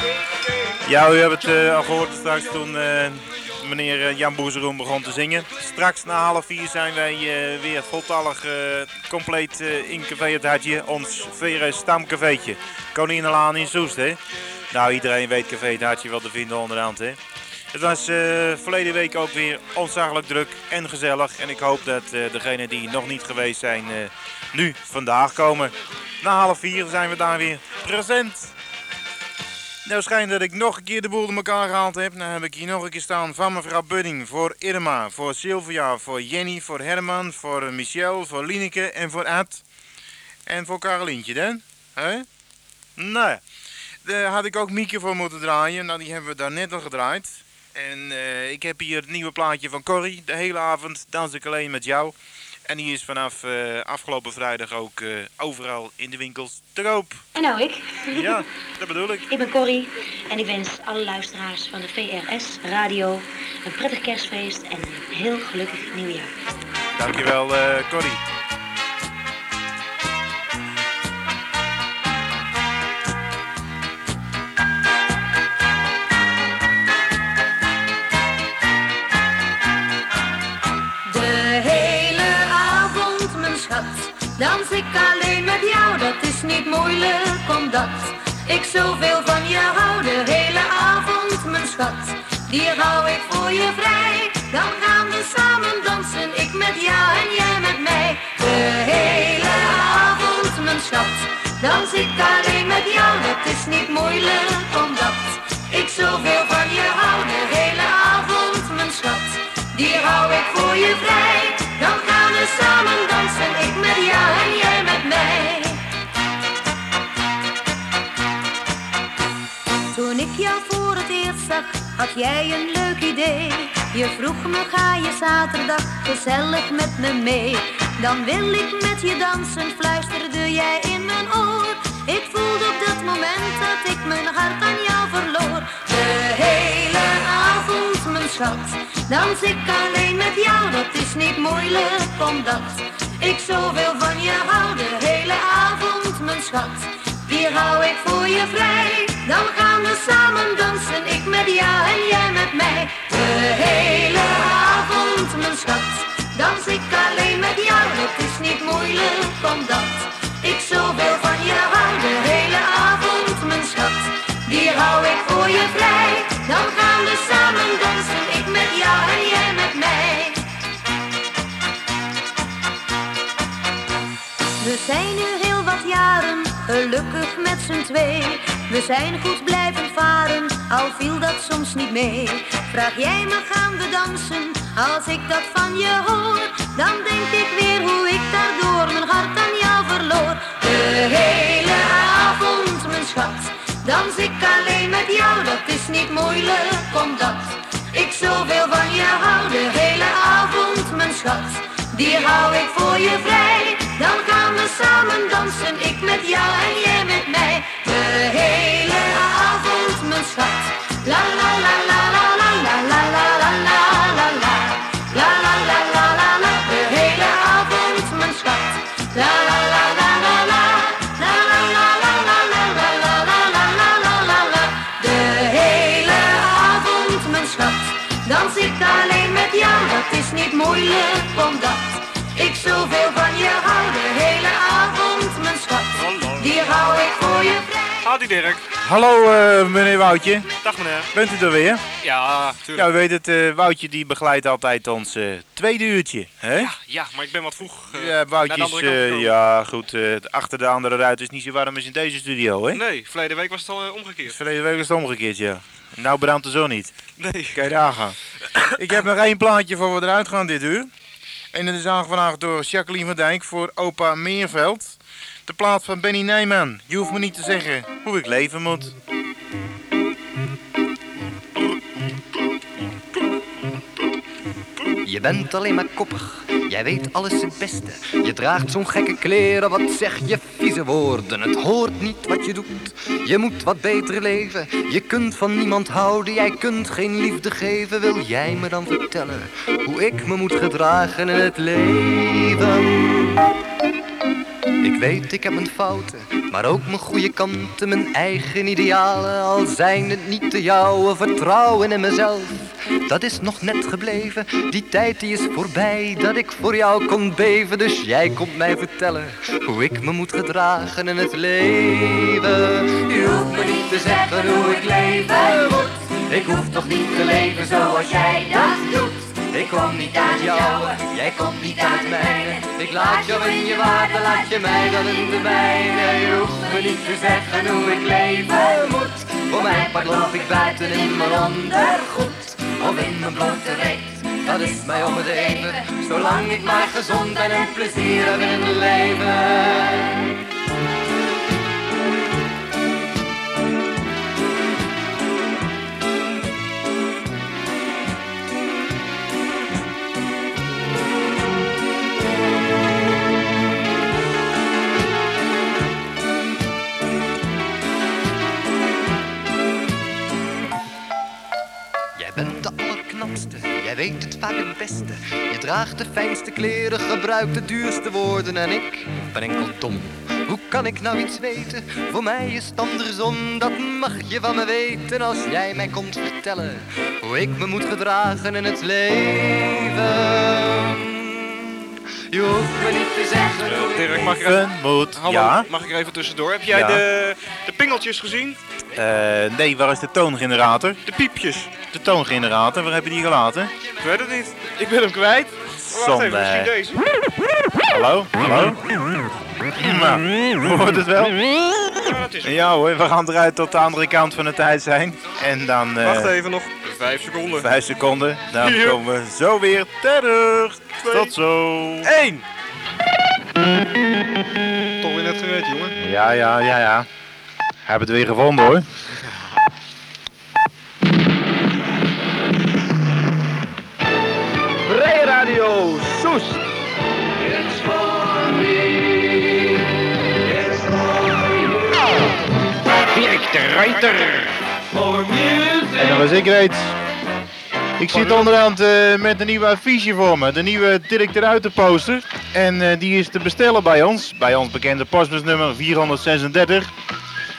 Ja, u hebt het eh, al gehoord straks toen eh, meneer eh, Jan Boezeroen begon te zingen. Straks na half vier zijn wij weer voltallig compleet in Café het Hartje. Ons VRS stamcafeetje. Koninginnelaan in Soest, hè? Nou, iedereen weet Café het Hartje wel te vinden onderhand, hè? Het was eh, verleden week ook weer ontzaglijk druk en gezellig. En ik hoop dat eh, degenen die nog niet geweest zijn, eh, nu vandaag komen. Na half vier zijn we daar weer present. Nou schijnt dat ik nog een keer de boel in elkaar gehaald heb. Nou heb ik hier nog een keer staan van mevrouw Budding. Voor Irma, voor Sylvia, voor Jenny, voor Herman, voor Michel, voor Lineke en voor Ad. En voor Carolientje dan. hè? Nou daar had ik ook Mieke voor moeten draaien. Nou die hebben we daar net al gedraaid. En eh, ik heb hier het nieuwe plaatje van Corrie. De hele avond dans ik alleen met jou. En die is vanaf eh, afgelopen vrijdag ook eh, overal in de winkels te koop. En nou ik. Ja, dat bedoel ik. Ik ben Corrie en ik wens alle luisteraars van de VRS Radio een prettig kerstfeest en een heel gelukkig nieuwjaar. Dankjewel, eh Corrie. Dans ik alleen met jou. Dat is niet moeilijk, omdat ik zoveel van je hou. De hele avond, mijn schat, die hou ik voor je vrij. Dan gaan we samen dansen, ik met jou en jij met mij. De hele avond, mijn schat, dans ik alleen met jou. Dat is niet moeilijk, omdat ik zoveel van je hou. De hele avond, mijn schat, die hou ik voor je vrij. Dan gaan samen dansen, ik met jou en jij met mij. Toen ik jou voor het eerst zag, had jij een leuk idee. Je vroeg me, ga je zaterdag gezellig met me mee? Dan wil ik met je dansen, fluisterde jij in mijn oor. Ik voelde op dat moment dat ik mijn hart aan jou verloor. De hele schat, dans ik alleen met jou. Dat is niet moeilijk, omdat ik zoveel van je hou. De hele avond, mijn schat, die hou ik voor je vrij. Dan gaan we samen dansen, ik met jou en jij met mij. De hele avond, mijn schat, dans ik alleen met jou. Het is niet moeilijk, omdat ik zoveel van je hou. De hele avond, mijn schat, die hou ik voor je vrij. Dan gaan we samen dansen, met z'n twee. We zijn goed blijven varen, al viel dat soms niet mee. Vraag jij me gaan we dansen, als ik dat van je hoor. Dan denk ik weer hoe ik daardoor mijn hart aan jou verloor. De hele avond, mijn schat, dans ik alleen met jou. Dat is niet moeilijk, omdat ik zoveel van je hou. De hele avond, mijn schat, die hou ik voor je vrij. Dan gaan we samen dansen, ik met jou en jij met mij. De hele avond, mijn schat. Dirk. Hallo eh, meneer Woutje. Dag meneer. Bent u er weer? Ja, Ja, tuurlijk. u weet het, eh, Woutje die begeleidt altijd ons eh, tweede uurtje. Hè? Ja, ja, maar ik ben wat vroeg Ja, Woutje is, ja goed, achter de andere ruit is niet zo warm als in deze studio, hè? Nee, verleden week was het al omgekeerd. Verleden week was het omgekeerd, ja. Nou brandt de zon niet. Nee. Je daar gaan. Ik heb nog één plaatje voor we eruit gaan dit uur. En dat is aangevraagd door Jacqueline van Dijk voor opa Meerveld. De plaat van Benny Nijman. Je hoeft me niet te zeggen hoe ik leven moet. Je bent alleen maar koppig, jij weet alles het beste. Je draagt zo'n gekke kleren, wat zeg je vieze woorden. Het hoort niet wat je doet, je moet wat beter leven. Je kunt van niemand houden, jij kunt geen liefde geven. Wil jij me dan vertellen hoe ik me moet gedragen in het leven? Ik weet, ik heb mijn fouten, maar ook mijn goede kanten, mijn eigen idealen. Al zijn het niet de jouwe, vertrouwen in mezelf. Dat is nog net gebleven, die tijd die is voorbij, dat ik voor jou kon beven. Dus jij komt mij vertellen hoe ik me moet gedragen in het leven. Je hoeft me niet te zeggen hoe ik leven moet. Ik hoef toch niet te leven zoals jij dat doet. Ik kom niet uit jou, jij komt niet uit mij. Ik laat jou in je water, laat je mij dan in de mijne. Je hoeft me niet te zeggen hoe ik leven moet. Voor mijn part loop ik buiten in mijn ondergoed. Of in mijn blote reet, dat is mij om het even. Zolang ik maar gezond ben en plezier heb in het leven. Jij weet het vaak het beste. Je draagt de fijnste kleren, gebruikt de duurste woorden en ik ben enkel dom. Hoe kan ik nou iets weten? Voor mij is het andersom, dat mag je van me weten als jij mij komt vertellen hoe ik me moet gedragen in het leven. Je hoeft me niet te zeggen. Dirk, mag ik er even... Hallo, ja. mag ik er even tussendoor? Heb jij Ja. de, de pingeltjes gezien? Eh, nee, waar is de toongenerator? De piepjes. De toongenerator, waar heb je die gelaten? Ik weet het niet. Ik ben hem kwijt. Wacht even, misschien deze. Hallo? Hallo? Nou, hoort het wel? Ja, het is hem. Ja hoor, we gaan eruit tot de andere kant van de tijd zijn. En dan... eh, Wacht even nog. Vijf seconden. Vijf seconden. Dan komen we zo weer terug. Tot zo. Eén. Toch weer net gered, jongen. Ja, ja, ja, ja. Hebben het weer gevonden hoor. Vrij Radio Soest. Dirk de Ruiter. En dan was ik reeds. Ik zit onderhand eh, met een nieuwe affiche voor me. De nieuwe Dirk de Ruiter poster. En eh, die is te bestellen bij ons. Bij ons bekende postbusnummer 436.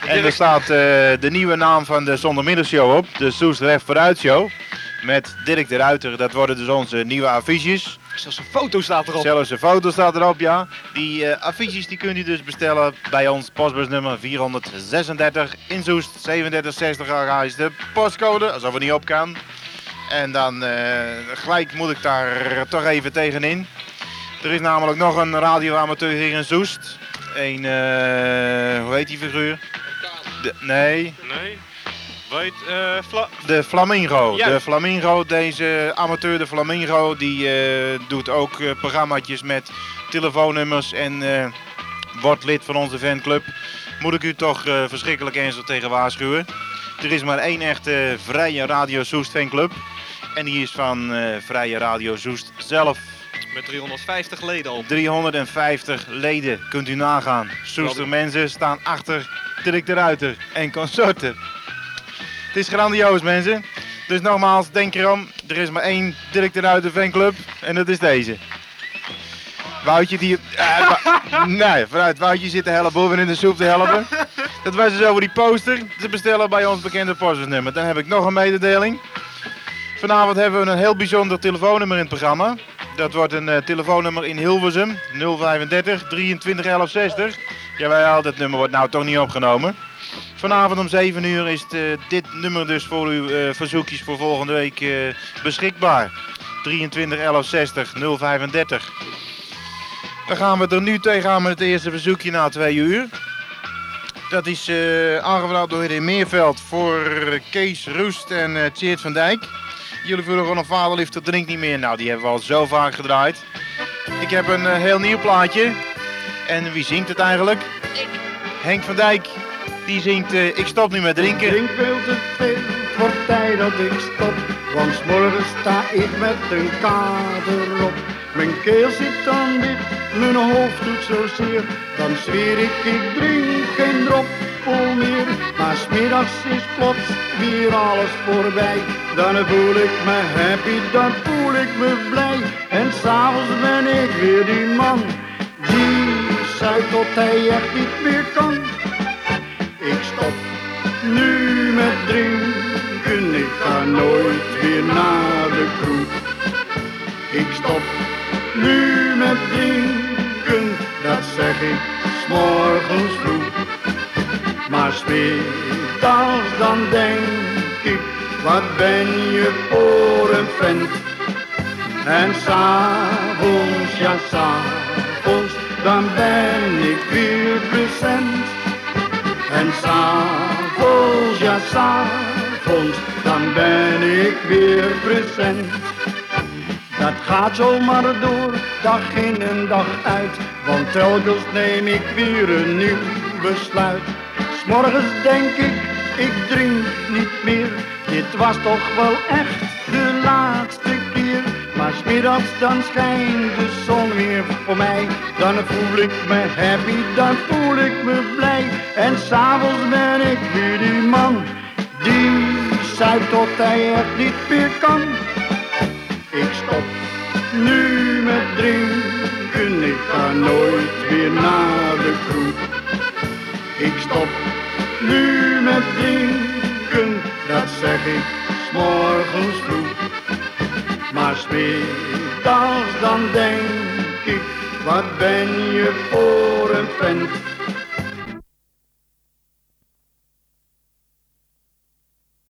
En er staat eh, de nieuwe naam van de zondagmiddagshow op. De Soes Ref Vooruit Show. Met Dirk de Ruiter. Dat worden dus onze nieuwe affiches. Zelfs een foto staat erop. Zelfs een foto staat erop, ja. Die eh, affiches die kunt u dus bestellen bij ons postbusnummer 436 in Soest. 3760 ga is de postcode, alsof er niet op kan. En dan eh, gelijk moet ik daar toch even tegenin. Er is namelijk nog een radioamateur hier in Soest. Een, eh, hoe heet die figuur? De, nee, Nee. Weet, eh, Fla... de Flamingo. De Flamingo, deze amateur, de Flamingo, die eh, doet ook eh, programmaatjes met telefoonnummers en eh, wordt lid van onze fanclub. Moet ik u toch eh, verschrikkelijk ernstig tegen waarschuwen. Er is maar één echte Vrije Radio Soest fanclub. En die is van eh, Vrije Radio Soest zelf. Met 350 leden al. 350 leden, kunt u nagaan. Soester mensen staan achter Dirk de Ruiter en consorten. Het is grandioos mensen. Dus nogmaals, denk erom, er is maar één Dirk de Ruiter fanclub en dat is deze. Woutje die... eh, nee, vooruit. Woutje zit de hele boven in de soep te helpen. Dat was dus over die poster te bestellen bij ons bekende postnummer. Dan heb ik nog een mededeling. Vanavond hebben we een heel bijzonder telefoonnummer in het programma. Dat wordt een eh, telefoonnummer in Hilversum, 035 23 11 60. Jawel, dat nummer wordt nou toch niet opgenomen. Vanavond om 7 uur is eh, dit nummer dus voor uw eh, verzoekjes voor volgende week eh, beschikbaar. 23 11 60 035. Dan gaan we er nu tegenaan met het eerste verzoekje na 2 uur. Dat is eh aangevraagd door de Meerveld voor Kees Roest en Tjeerd van Dijk. Jullie voelen gewoon een vaderlief, dat drinkt niet meer. Nou, die hebben we al zo vaak gedraaid. Ik heb een heel nieuw plaatje. En wie zingt het eigenlijk? Henk van Dijk. Die zingt eh, Ik stop nu met drinken. drink veel te veel, het tijd dat ik stop. Want 's morgens sta ik met een kader op. Mijn keel zit dan dit, mijn hoofd doet zozeer. Dan zweer ik, ik drink geen droppel meer. Maar smiddags is plots weer alles voorbij. Dan voel ik me happy, dan voel ik me blij. En s'avonds ben ik weer die man die zuipt tot hij echt niet meer kan. Ik stop nu met drinken, ik ga nooit weer naar de kroeg. Ik stop nu met drinken, dat zeg ik s'morgens vroeg. Maar smiddags dan denk ik, wat ben je voor een vent. En s'avonds, ja s'avonds, dan ben ik weer present. En s'avonds, ja s'avonds, dan ben ik weer present. Dat gaat zomaar door, dag in en dag uit. Want telkens neem ik weer een nieuw besluit. S'morgens denk ik, ik drink niet meer. Dit was toch wel echt. Maar smiddags dan schijnt de zon weer voor mij. Dan voel ik me happy, dan voel ik me blij. En s'avonds ben ik weer die man die zuipt tot hij echt niet meer kan. Ik stop nu met drinken, ik ga nooit weer naar de kroeg. Ik stop nu met drinken, dat zeg ik s'morgens vroeg. Maar smiddags dan denk ik, Wat ben je voor een vent,